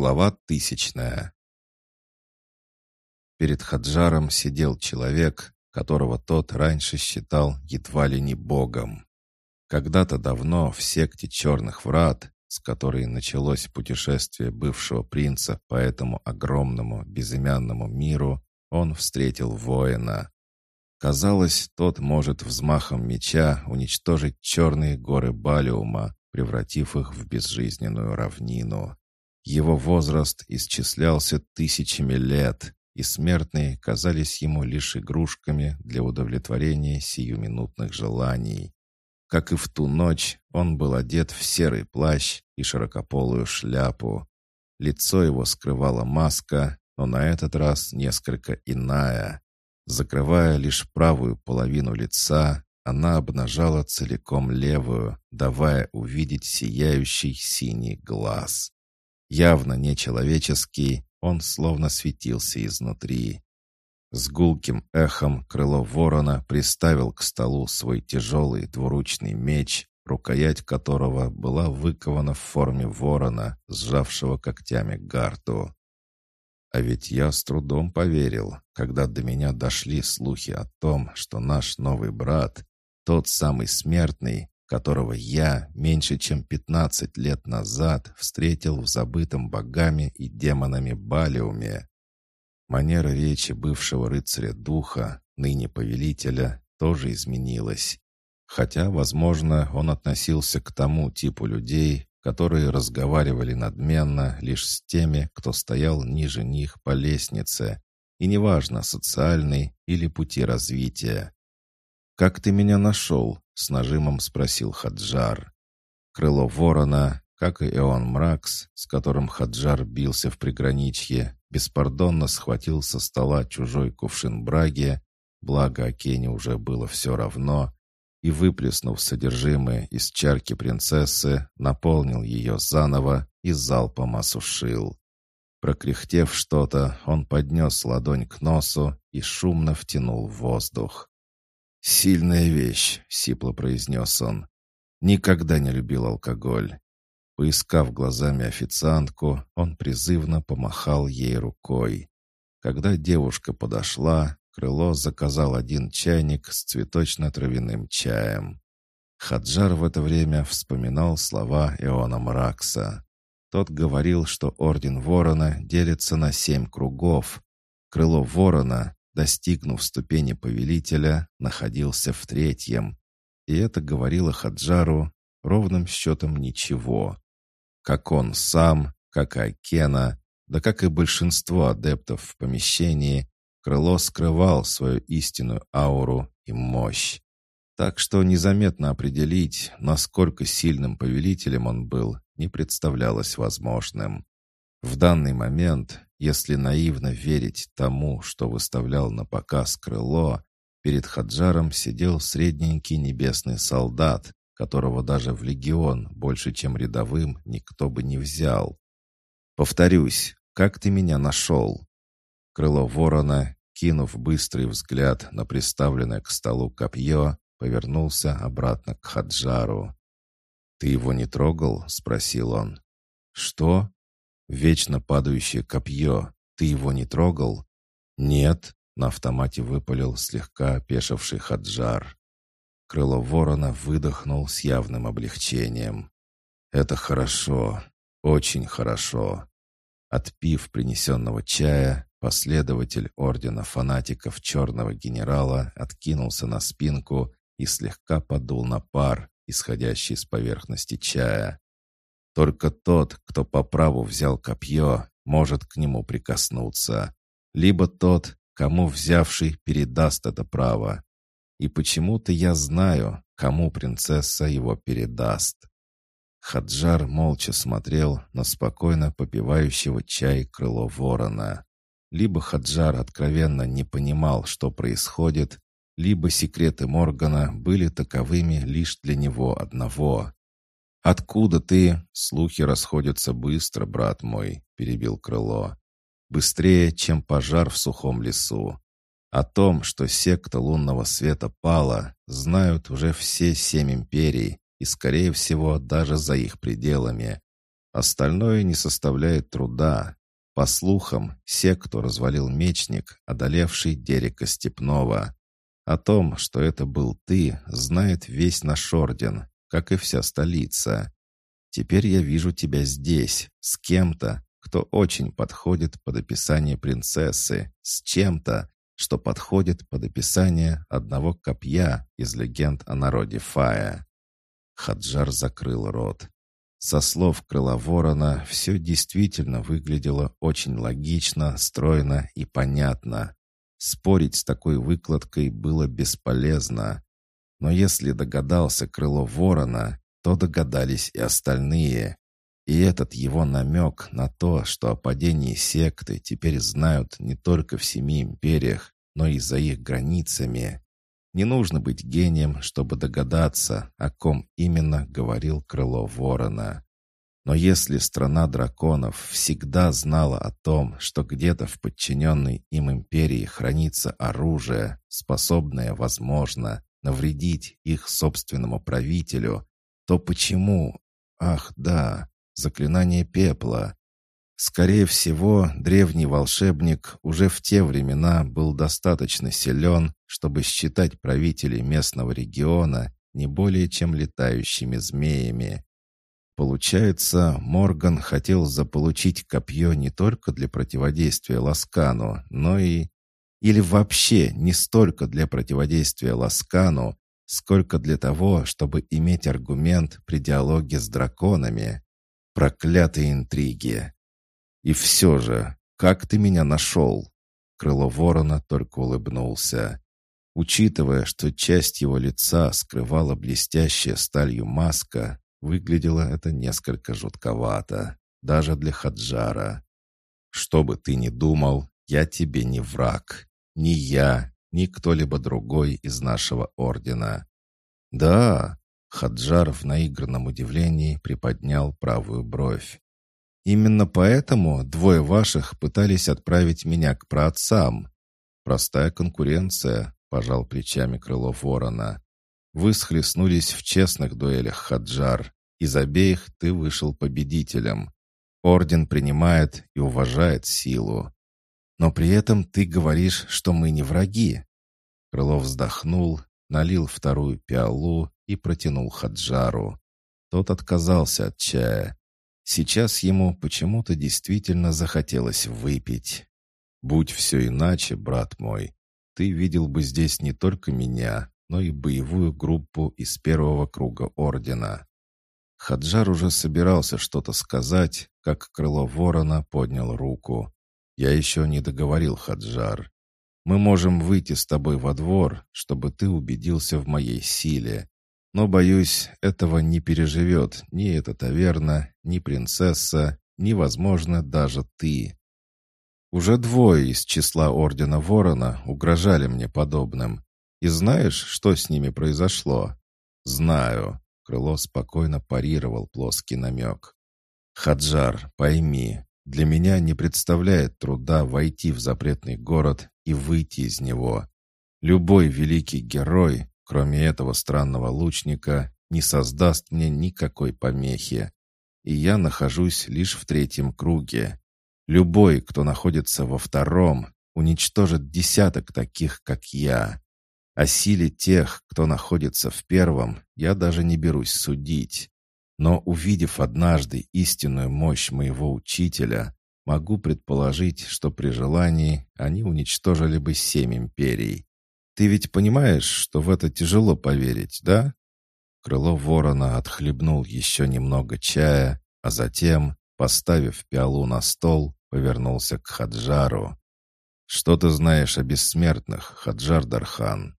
Глава тысячная. Перед Хаджаром сидел человек, которого тот раньше считал едва ли не богом. Когда-то давно в секте Черных Врат, с которой началось путешествие бывшего принца по этому огромному безымянному миру, он встретил воина. Казалось, тот может взмахом меча уничтожить черные горы Балиума, превратив их в безжизненную равнину. Его возраст исчислялся тысячами лет, и смертные казались ему лишь игрушками для удовлетворения сиюминутных желаний. Как и в ту ночь, он был одет в серый плащ и широкополую шляпу. Лицо его скрывала маска, но на этот раз несколько иная. Закрывая лишь правую половину лица, она обнажала целиком левую, давая увидеть сияющий синий глаз. Явно нечеловеческий, он словно светился изнутри. С гулким эхом крыло ворона приставил к столу свой тяжелый двуручный меч, рукоять которого была выкована в форме ворона, сжавшего когтями гарту. А ведь я с трудом поверил, когда до меня дошли слухи о том, что наш новый брат, тот самый смертный, которого я меньше чем 15 лет назад встретил в забытом богами и демонами Балиуме. Манера речи бывшего рыцаря духа, ныне повелителя, тоже изменилась. Хотя, возможно, он относился к тому типу людей, которые разговаривали надменно лишь с теми, кто стоял ниже них по лестнице, и неважно, социальной или пути развития. «Как ты меня нашел?» — с нажимом спросил Хаджар. Крыло ворона, как и Эон Мракс, с которым Хаджар бился в приграничье, беспардонно схватил со стола чужой кувшин браги, благо Акене уже было все равно, и, выплеснув содержимое из чарки принцессы, наполнил ее заново и залпом осушил. Прокряхтев что-то, он поднес ладонь к носу и шумно втянул воздух. «Сильная вещь», — сипло произнес он. «Никогда не любил алкоголь». Поискав глазами официантку, он призывно помахал ей рукой. Когда девушка подошла, Крыло заказал один чайник с цветочно-травяным чаем. Хаджар в это время вспоминал слова Иона Мракса. Тот говорил, что Орден Ворона делится на семь кругов. Крыло Ворона достигнув ступени повелителя, находился в третьем. И это говорило Хаджару ровным счетом ничего. Как он сам, как и Акена, да как и большинство адептов в помещении, крыло скрывал свою истинную ауру и мощь. Так что незаметно определить, насколько сильным повелителем он был, не представлялось возможным. В данный момент если наивно верить тому, что выставлял на показ крыло, перед Хаджаром сидел средненький небесный солдат, которого даже в легион больше, чем рядовым, никто бы не взял. «Повторюсь, как ты меня нашел?» Крыло ворона, кинув быстрый взгляд на приставленное к столу копье, повернулся обратно к Хаджару. «Ты его не трогал?» — спросил он. «Что?» Вечно падающее копье. Ты его не трогал? Нет, на автомате выпалил слегка опешивший Хаджар. Крыло ворона выдохнул с явным облегчением. «Это хорошо, очень хорошо». Отпив принесенного чая, последователь ордена фанатиков черного генерала откинулся на спинку и слегка подул на пар, исходящий с поверхности чая. Только тот, кто по праву взял копье, может к нему прикоснуться. Либо тот, кому взявший передаст это право. И почему-то я знаю, кому принцесса его передаст. Хаджар молча смотрел на спокойно попивающего чай крыло ворона. Либо Хаджар откровенно не понимал, что происходит, либо секреты Моргана были таковыми лишь для него одного. «Откуда ты?» «Слухи расходятся быстро, брат мой», — перебил крыло. «Быстрее, чем пожар в сухом лесу. О том, что секта лунного света пала, знают уже все семь империй, и, скорее всего, даже за их пределами. Остальное не составляет труда. По слухам, все, кто развалил мечник, одолевший Дерека Степнова. О том, что это был ты, знает весь наш орден, как и вся столица. Теперь я вижу тебя здесь, с кем-то, кто очень подходит под описание принцессы, с чем-то, что подходит под описание одного копья из легенд о народе Фая. Хаджар закрыл рот. Со слов крыла ворона все действительно выглядело очень логично, стройно и понятно. Спорить с такой выкладкой было бесполезно. Но если догадался крыло ворона, то догадались и остальные. И этот его намек на то, что о падении секты теперь знают не только в семи империях, но и за их границами. Не нужно быть гением, чтобы догадаться, о ком именно говорил крыло ворона. Но если страна драконов всегда знала о том, что где-то в подчиненной им империи хранится оружие, способное, возможно, навредить их собственному правителю, то почему... Ах, да, заклинание пепла. Скорее всего, древний волшебник уже в те времена был достаточно силен, чтобы считать правителей местного региона не более чем летающими змеями. Получается, Морган хотел заполучить копье не только для противодействия Ласкану, но и... Или вообще не столько для противодействия Ласкану, сколько для того, чтобы иметь аргумент при диалоге с драконами. Проклятые интриги. И все же, как ты меня нашел? Крыло ворона только улыбнулся. Учитывая, что часть его лица скрывала блестящая сталью маска, выглядело это несколько жутковато, даже для Хаджара. «Что бы ты ни думал, я тебе не враг. Ни я, ни кто-либо другой из нашего ордена». «Да», — Хаджар в наигранном удивлении приподнял правую бровь. «Именно поэтому двое ваших пытались отправить меня к праотцам. Простая конкуренция, пожал плечами крыло ворона. Вы схлестнулись в честных дуэлях, Хаджар. Из обеих ты вышел победителем. Орден принимает и уважает силу. Но при этом ты говоришь, что мы не враги. Крылов вздохнул, налил вторую пиалу и протянул Хаджару. Тот отказался от чая. Сейчас ему почему-то действительно захотелось выпить. «Будь все иначе, брат мой, ты видел бы здесь не только меня, но и боевую группу из первого круга Ордена». Хаджар уже собирался что-то сказать, как крыло ворона поднял руку. «Я еще не договорил, Хаджар. Мы можем выйти с тобой во двор, чтобы ты убедился в моей силе. Но, боюсь, этого не переживет ни эта таверна, ни принцесса, ни, возможно, даже ты. Уже двое из числа Ордена Ворона угрожали мне подобным. И знаешь, что с ними произошло? Знаю. Крыло спокойно парировал плоский намек. Хаджар, пойми, для меня не представляет труда войти в запретный город и выйти из него. Любой великий герой, кроме этого странного лучника, не создаст мне никакой помехи. И я нахожусь лишь в третьем круге. Любой, кто находится во втором, уничтожит десяток таких, как я. О силе тех, кто находится в первом, я даже не берусь судить. Но увидев однажды истинную мощь моего учителя, могу предположить, что при желании они уничтожили бы семь империй. Ты ведь понимаешь, что в это тяжело поверить, да? Крыло ворона отхлебнул еще немного чая, а затем, поставив пиалу на стол, повернулся к Хаджару. «Что ты знаешь о бессмертных, Хаджар Дархан?»